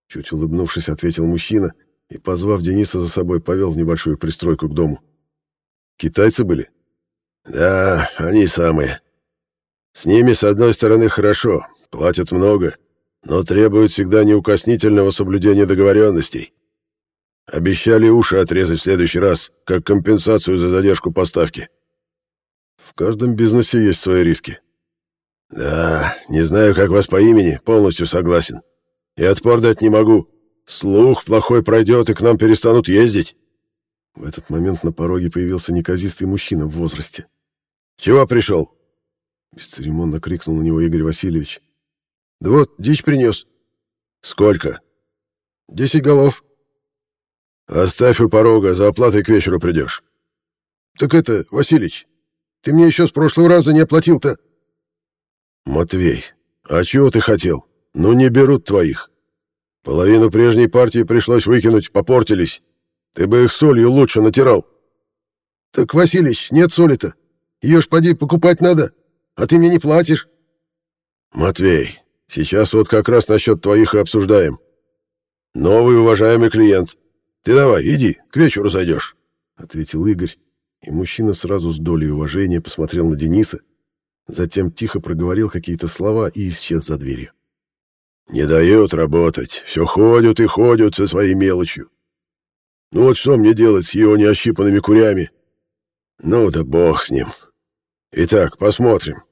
Чуть улыбнувшись, ответил мужчина и, позвав Дениса за собой, повел в небольшую пристройку к дому. «Китайцы были?» «Да, они самые. С ними, с одной стороны, хорошо, платят много, но требуют всегда неукоснительного соблюдения договоренностей. Обещали уши отрезать в следующий раз, как компенсацию за задержку поставки. В каждом бизнесе есть свои риски. Да, не знаю, как вас по имени, полностью согласен. И отпор дать не могу. Слух плохой пройдет, и к нам перестанут ездить. В этот момент на пороге появился неказистый мужчина в возрасте. «Чего пришел?» Бесцеремонно крикнул на него Игорь Васильевич. «Да вот, дичь принес». «Сколько?» «Десять голов». «Оставь у порога, за оплатой к вечеру придешь». «Так это, Василич, ты мне еще с прошлого раза не оплатил-то». «Матвей, а чего ты хотел? Ну не берут твоих. Половину прежней партии пришлось выкинуть, попортились. Ты бы их солью лучше натирал». «Так, Василич, нет соли-то. Ее ж поди покупать надо, а ты мне не платишь». «Матвей, сейчас вот как раз насчет твоих и обсуждаем. Новый уважаемый клиент. Ты давай, иди, к вечеру зайдешь», — ответил Игорь, и мужчина сразу с долей уважения посмотрел на Дениса, затем тихо проговорил какие-то слова и исчез за дверью. «Не дает работать, все ходят и ходят со своей мелочью. Ну вот что мне делать с его неощипанными курями? Ну да бог с ним. Итак, посмотрим».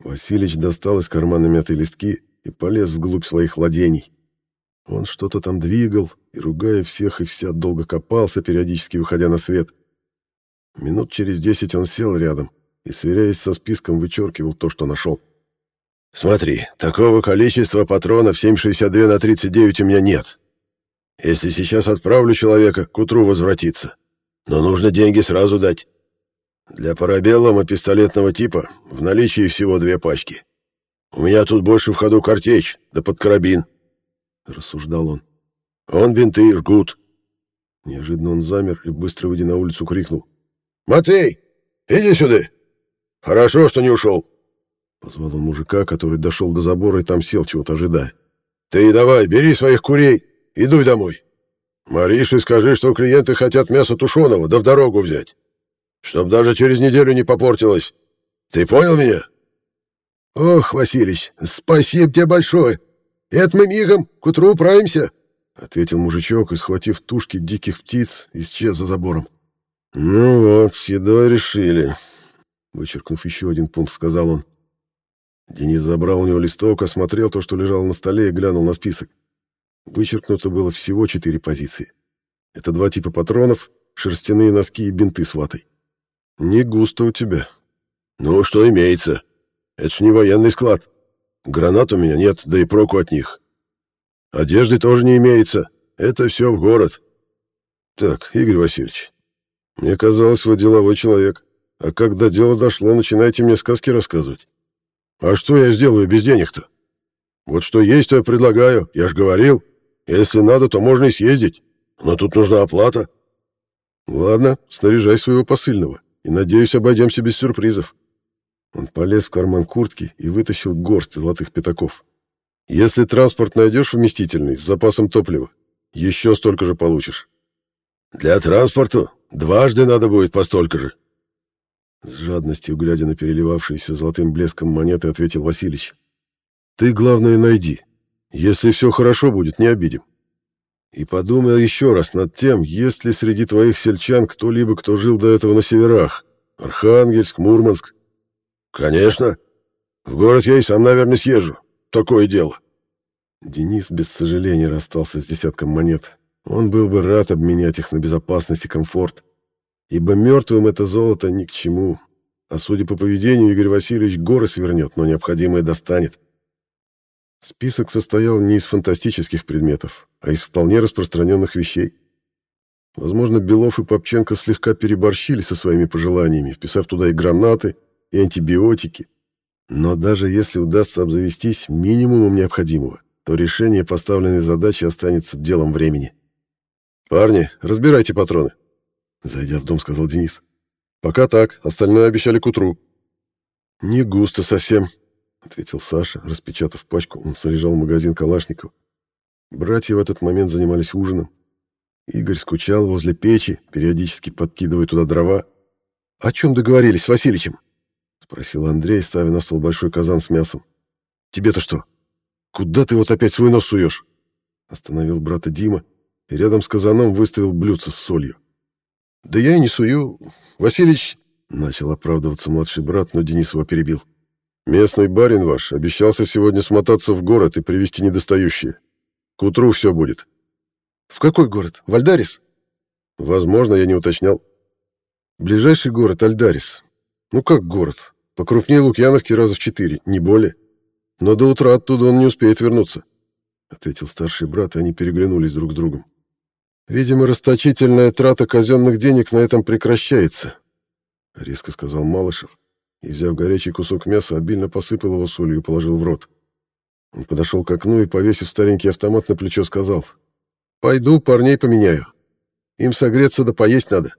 Василич достал из кармана мятые листки и полез вглубь своих владений. Он что-то там двигал и, ругая всех и вся, долго копался, периодически выходя на свет. Минут через десять он сел рядом и, сверяясь со списком, вычеркивал то, что нашел. «Смотри, такого количества патронов 7,62 на 39 у меня нет. Если сейчас отправлю человека, к утру возвратиться. Но нужно деньги сразу дать. Для парабеллума пистолетного типа в наличии всего две пачки. У меня тут больше в ходу картечь, да под карабин. — рассуждал он. «Он бинты, жгут». Неожиданно он замер и, быстро выйдя на улицу, крикнул. «Матвей, иди сюда! Хорошо, что не ушел!» Позвал он мужика, который дошел до забора и там сел, чего-то ожидая. «Ты давай, бери своих курей и дуй домой. Марише скажи, что клиенты хотят мясо тушеного, да в дорогу взять. Чтоб даже через неделю не попортилось. Ты понял меня?» «Ох, Василич, спасибо тебе большое!» «Это мы мигом, к утру управимся», — ответил мужичок и, схватив тушки диких птиц, исчез за забором. «Ну вот, с едой решили», — вычеркнув еще один пункт, сказал он. Денис забрал у него листок, осмотрел то, что лежало на столе, и глянул на список. Вычеркнуто было всего четыре позиции. Это два типа патронов, шерстяные носки и бинты с ватой. Не густо у тебя. Ну, что имеется? Это ж не военный склад. Гранат у меня нет, да и проку от них. Одежды тоже не имеется. Это все в город. Так, Игорь Васильевич, мне казалось, вы деловой человек. А когда дело дошло, начинаете мне сказки рассказывать. А что я сделаю без денег-то? Вот что есть, то я предлагаю. Я ж говорил, если надо, то можно и съездить. Но тут нужна оплата. Ладно, снаряжай своего посыльного. И, надеюсь, обойдемся без сюрпризов. Он полез в карман куртки и вытащил горсть золотых пятаков. Если транспорт найдешь вместительный, с запасом топлива, еще столько же получишь. Для транспорта дважды надо будет по столько же. С жадностью, глядя на переливавшиеся золотым блеском монеты, ответил Василич. Ты, главное, найди. Если все хорошо будет, не обидим. И подумай еще раз над тем, есть ли среди твоих сельчан кто-либо, кто жил до этого на северах. Архангельск, Мурманск. Конечно. В город я и сам, наверное, съезжу. Такое дело. Денис без сожаления расстался с десятком монет. Он был бы рад обменять их на безопасность и комфорт. Ибо мертвым это золото ни к чему. А судя по поведению, Игорь Васильевич горы свернет, но необходимое достанет. Список состоял не из фантастических предметов, а из вполне распространенных вещей. Возможно, Белов и Попченко слегка переборщили со своими пожеланиями, вписав туда и гранаты, и антибиотики. Но даже если удастся обзавестись минимумом необходимого, то решение поставленной задачи останется делом времени. «Парни, разбирайте патроны», — зайдя в дом, сказал Денис. «Пока так, остальное обещали к утру». «Не густо совсем», — ответил Саша, распечатав пачку, он заряжал магазин Калашников. Братья в этот момент занимались ужином. Игорь скучал возле печи, периодически подкидывая туда дрова. «О чем договорились с Васильичем?» — спросил Андрей, ставя на стол большой казан с мясом. «Тебе-то что? Куда ты вот опять свой нос суешь?» Остановил брата Дима и рядом с казаном выставил блюдце с солью. «Да я и не сую. Василич...» — начал оправдываться младший брат, но Денис его перебил. Местный барин ваш обещался сегодня смотаться в город и привезти недостающие. К утру все будет. В какой город? Вальдарис? Возможно, я не уточнял. Ближайший город Альдарис. Ну как город? Покрупнее Лукьяновки раза в четыре, не более. Но до утра оттуда он не успеет вернуться, ответил старший брат, и они переглянулись друг с другом. Видимо, расточительная трата казенных денег на этом прекращается, резко сказал Малышев и, взяв горячий кусок мяса, обильно посыпал его солью и положил в рот. Он подошел к окну и, повесив старенький автомат на плечо, сказал, «Пойду парней поменяю. Им согреться да поесть надо».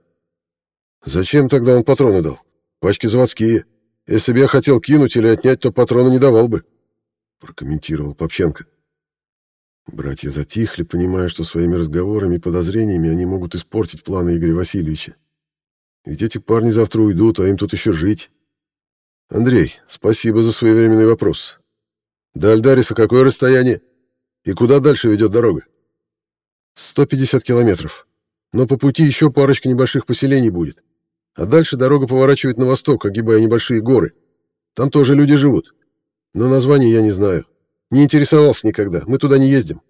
«Зачем тогда он патроны дал? Пачки заводские. Если бы я хотел кинуть или отнять, то патроны не давал бы», — прокомментировал Попченко. Братья затихли, понимая, что своими разговорами и подозрениями они могут испортить планы Игоря Васильевича. Ведь эти парни завтра уйдут, а им тут еще жить. Андрей, спасибо за своевременный вопрос. До Альдариса какое расстояние? И куда дальше ведет дорога? 150 километров. Но по пути еще парочка небольших поселений будет. А дальше дорога поворачивает на восток, огибая небольшие горы. Там тоже люди живут. Но название я не знаю. Не интересовался никогда. Мы туда не ездим.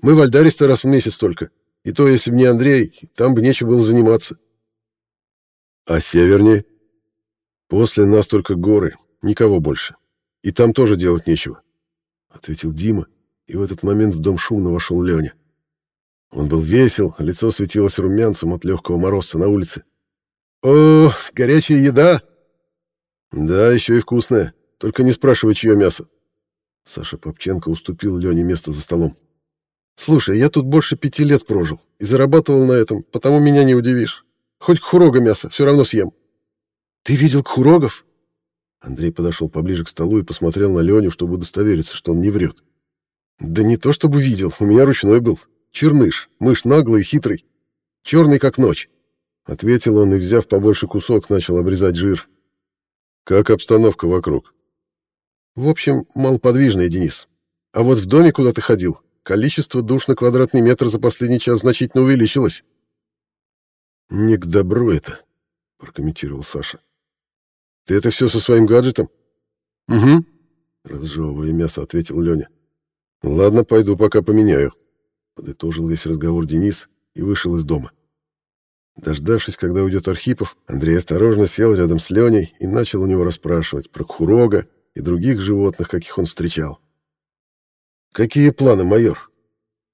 Мы в Альдарисе раз в месяц только. И то, если бы не Андрей, там бы нечем было заниматься. А севернее? После нас только горы, никого больше. И там тоже делать нечего, ответил Дима, и в этот момент в дом шумно вошел Леня. Он был весел, лицо светилось румянцем от легкого мороза на улице. «О, горячая еда!» «Да, еще и вкусная. Только не спрашивай, чье мясо». Саша Попченко уступил Лене место за столом. «Слушай, я тут больше пяти лет прожил и зарабатывал на этом, потому меня не удивишь. Хоть хурога мясо, все равно съем. «Ты видел Кхурогов?» Андрей подошел поближе к столу и посмотрел на Леню, чтобы удостовериться, что он не врет. «Да не то чтобы видел, у меня ручной был. Черныш, мышь наглый и хитрый. Черный, как ночь», — ответил он и, взяв побольше кусок, начал обрезать жир. «Как обстановка вокруг?» «В общем, малоподвижная, Денис. А вот в доме, куда ты ходил, количество душ на квадратный метр за последний час значительно увеличилось». «Не к добру это», — прокомментировал Саша. Ты это все со своим гаджетом? Угу. Разжевывая мясо, ответил Леня. Ладно, пойду пока поменяю. Подытожил весь разговор Денис и вышел из дома. Дождавшись, когда уйдет Архипов, Андрей осторожно сел рядом с Леней и начал у него расспрашивать про Кхурога и других животных, каких он встречал. «Какие планы, майор?»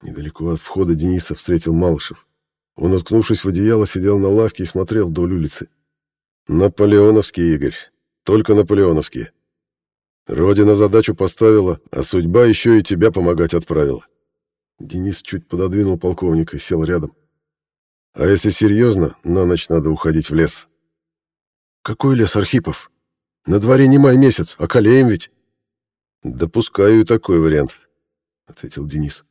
Недалеко от входа Дениса встретил Малышев. Он, уткнувшись в одеяло, сидел на лавке и смотрел вдоль улицы. «Наполеоновские, Игорь. Только наполеоновские. Родина задачу поставила, а судьба еще и тебя помогать отправила». Денис чуть пододвинул полковника и сел рядом. «А если серьезно, на ночь надо уходить в лес». «Какой лес, Архипов? На дворе не май месяц, а колеем ведь». «Допускаю такой вариант», — ответил Денис.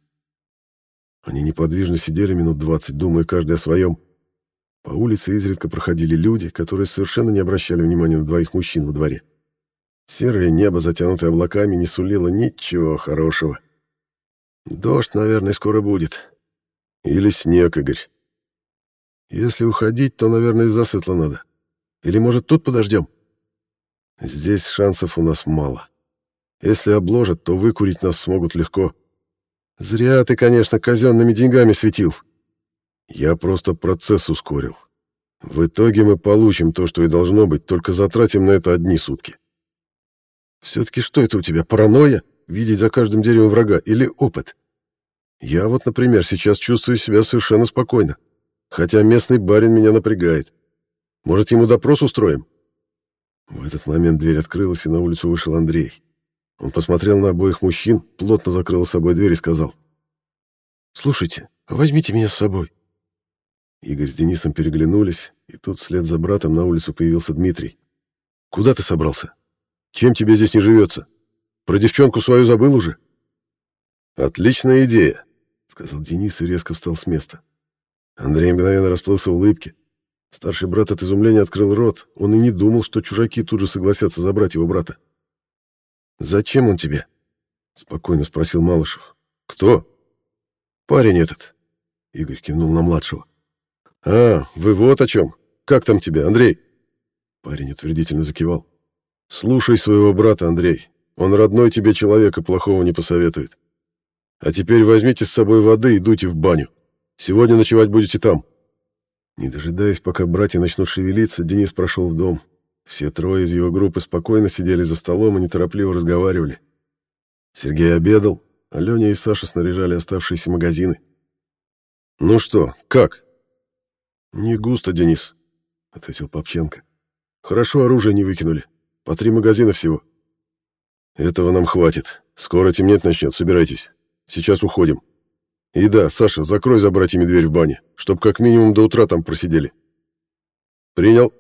Они неподвижно сидели минут двадцать, думая каждый о своем. По улице изредка проходили люди, которые совершенно не обращали внимания на двоих мужчин во дворе. Серое небо, затянутое облаками, не сулило ничего хорошего. Дождь, наверное, скоро будет. Или снег, Игорь. Если уходить, то, наверное, засветло надо. Или, может, тут подождем? Здесь шансов у нас мало. Если обложат, то выкурить нас смогут легко. Зря ты, конечно, казенными деньгами светил. Я просто процесс ускорил. В итоге мы получим то, что и должно быть, только затратим на это одни сутки. Все-таки что это у тебя, паранойя? Видеть за каждым деревом врага или опыт? Я вот, например, сейчас чувствую себя совершенно спокойно, хотя местный барин меня напрягает. Может, ему допрос устроим? В этот момент дверь открылась, и на улицу вышел Андрей. Он посмотрел на обоих мужчин, плотно закрыл с собой дверь и сказал. «Слушайте, возьмите меня с собой». Игорь с Денисом переглянулись, и тут вслед за братом на улицу появился Дмитрий. «Куда ты собрался? Чем тебе здесь не живется? Про девчонку свою забыл уже?» «Отличная идея», — сказал Денис и резко встал с места. Андрей мгновенно расплылся в улыбке. Старший брат от изумления открыл рот. Он и не думал, что чужаки тут же согласятся забрать его брата. «Зачем он тебе?» — спокойно спросил Малышев. «Кто?» «Парень этот», — Игорь кивнул на младшего. «А, вы вот о чем. Как там тебя, Андрей?» Парень утвердительно закивал. «Слушай своего брата, Андрей. Он родной тебе человек и плохого не посоветует. А теперь возьмите с собой воды и дуйте в баню. Сегодня ночевать будете там». Не дожидаясь, пока братья начнут шевелиться, Денис прошел в дом. Все трое из его группы спокойно сидели за столом и неторопливо разговаривали. Сергей обедал, а Леня и Саша снаряжали оставшиеся магазины. «Ну что, как?» «Не густо, Денис», — ответил Попченко. «Хорошо оружие не выкинули. По три магазина всего». «Этого нам хватит. Скоро темнеть начнет, собирайтесь. Сейчас уходим. И да, Саша, закрой за братьями дверь в бане, чтоб как минимум до утра там просидели». «Принял»,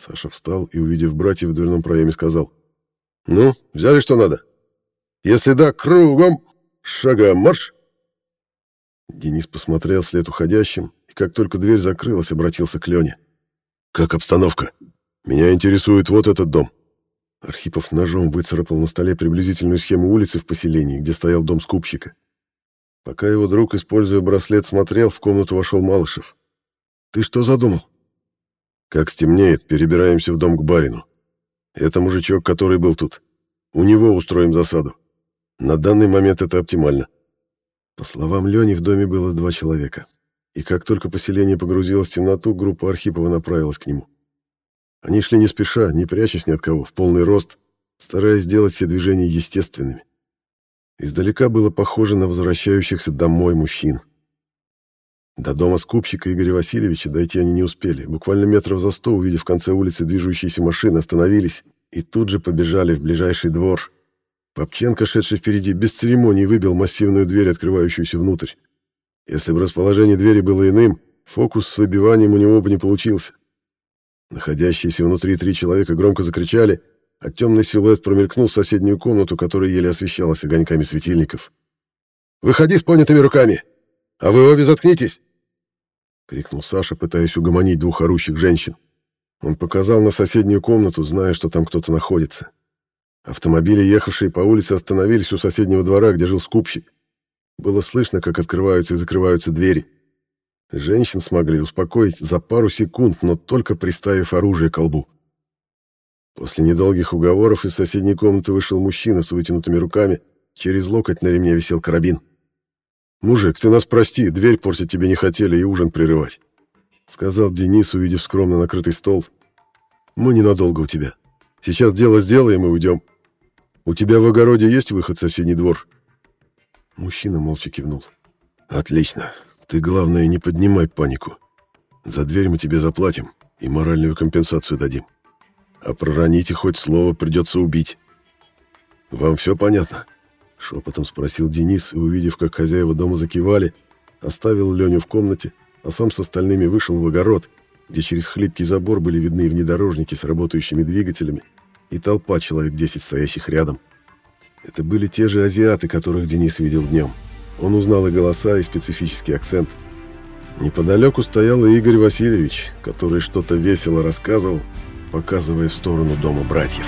Саша встал и, увидев братьев в дверном проеме, сказал. «Ну, взяли что надо? Если да, кругом, шагом марш!» Денис посмотрел вслед уходящим, и как только дверь закрылась, обратился к Лене. «Как обстановка? Меня интересует вот этот дом». Архипов ножом выцарапал на столе приблизительную схему улицы в поселении, где стоял дом скупщика. Пока его друг, используя браслет, смотрел, в комнату вошел Малышев. «Ты что задумал?» Как стемнеет, перебираемся в дом к барину. Это мужичок, который был тут. У него устроим засаду. На данный момент это оптимально. По словам Лени, в доме было два человека. И как только поселение погрузилось в темноту, группа Архипова направилась к нему. Они шли не спеша, не прячась ни от кого, в полный рост, стараясь сделать все движения естественными. Издалека было похоже на возвращающихся домой мужчин. До дома скупщика Игоря Васильевича дойти они не успели. Буквально метров за сто, увидев в конце улицы движущиеся машины, остановились и тут же побежали в ближайший двор. Попченко, шедший впереди, без церемоний выбил массивную дверь, открывающуюся внутрь. Если бы расположение двери было иным, фокус с выбиванием у него бы не получился. Находящиеся внутри три человека громко закричали, а темный силуэт промелькнул в соседнюю комнату, которая еле освещалась огоньками светильников. «Выходи с понятыми руками!» «А вы обе заткнитесь!» — крикнул Саша, пытаясь угомонить двух орущих женщин. Он показал на соседнюю комнату, зная, что там кто-то находится. Автомобили, ехавшие по улице, остановились у соседнего двора, где жил скупщик. Было слышно, как открываются и закрываются двери. Женщин смогли успокоить за пару секунд, но только приставив оружие к колбу. После недолгих уговоров из соседней комнаты вышел мужчина с вытянутыми руками, через локоть на ремне висел карабин. «Мужик, ты нас прости, дверь портить тебе не хотели и ужин прерывать», — сказал Денис, увидев скромно накрытый стол. «Мы ненадолго у тебя. Сейчас дело сделаем и уйдем. У тебя в огороде есть выход в соседний двор?» Мужчина молча кивнул. «Отлично. Ты, главное, не поднимай панику. За дверь мы тебе заплатим и моральную компенсацию дадим. А пророните хоть слово придется убить. Вам все понятно?» Шепотом спросил Денис и, увидев, как хозяева дома закивали, оставил Леню в комнате, а сам с остальными вышел в огород, где через хлипкий забор были видны внедорожники с работающими двигателями и толпа человек 10 стоящих рядом. Это были те же азиаты, которых Денис видел днем. Он узнал и голоса, и специфический акцент. Неподалеку стоял Игорь Васильевич, который что-то весело рассказывал, показывая в сторону дома братьев.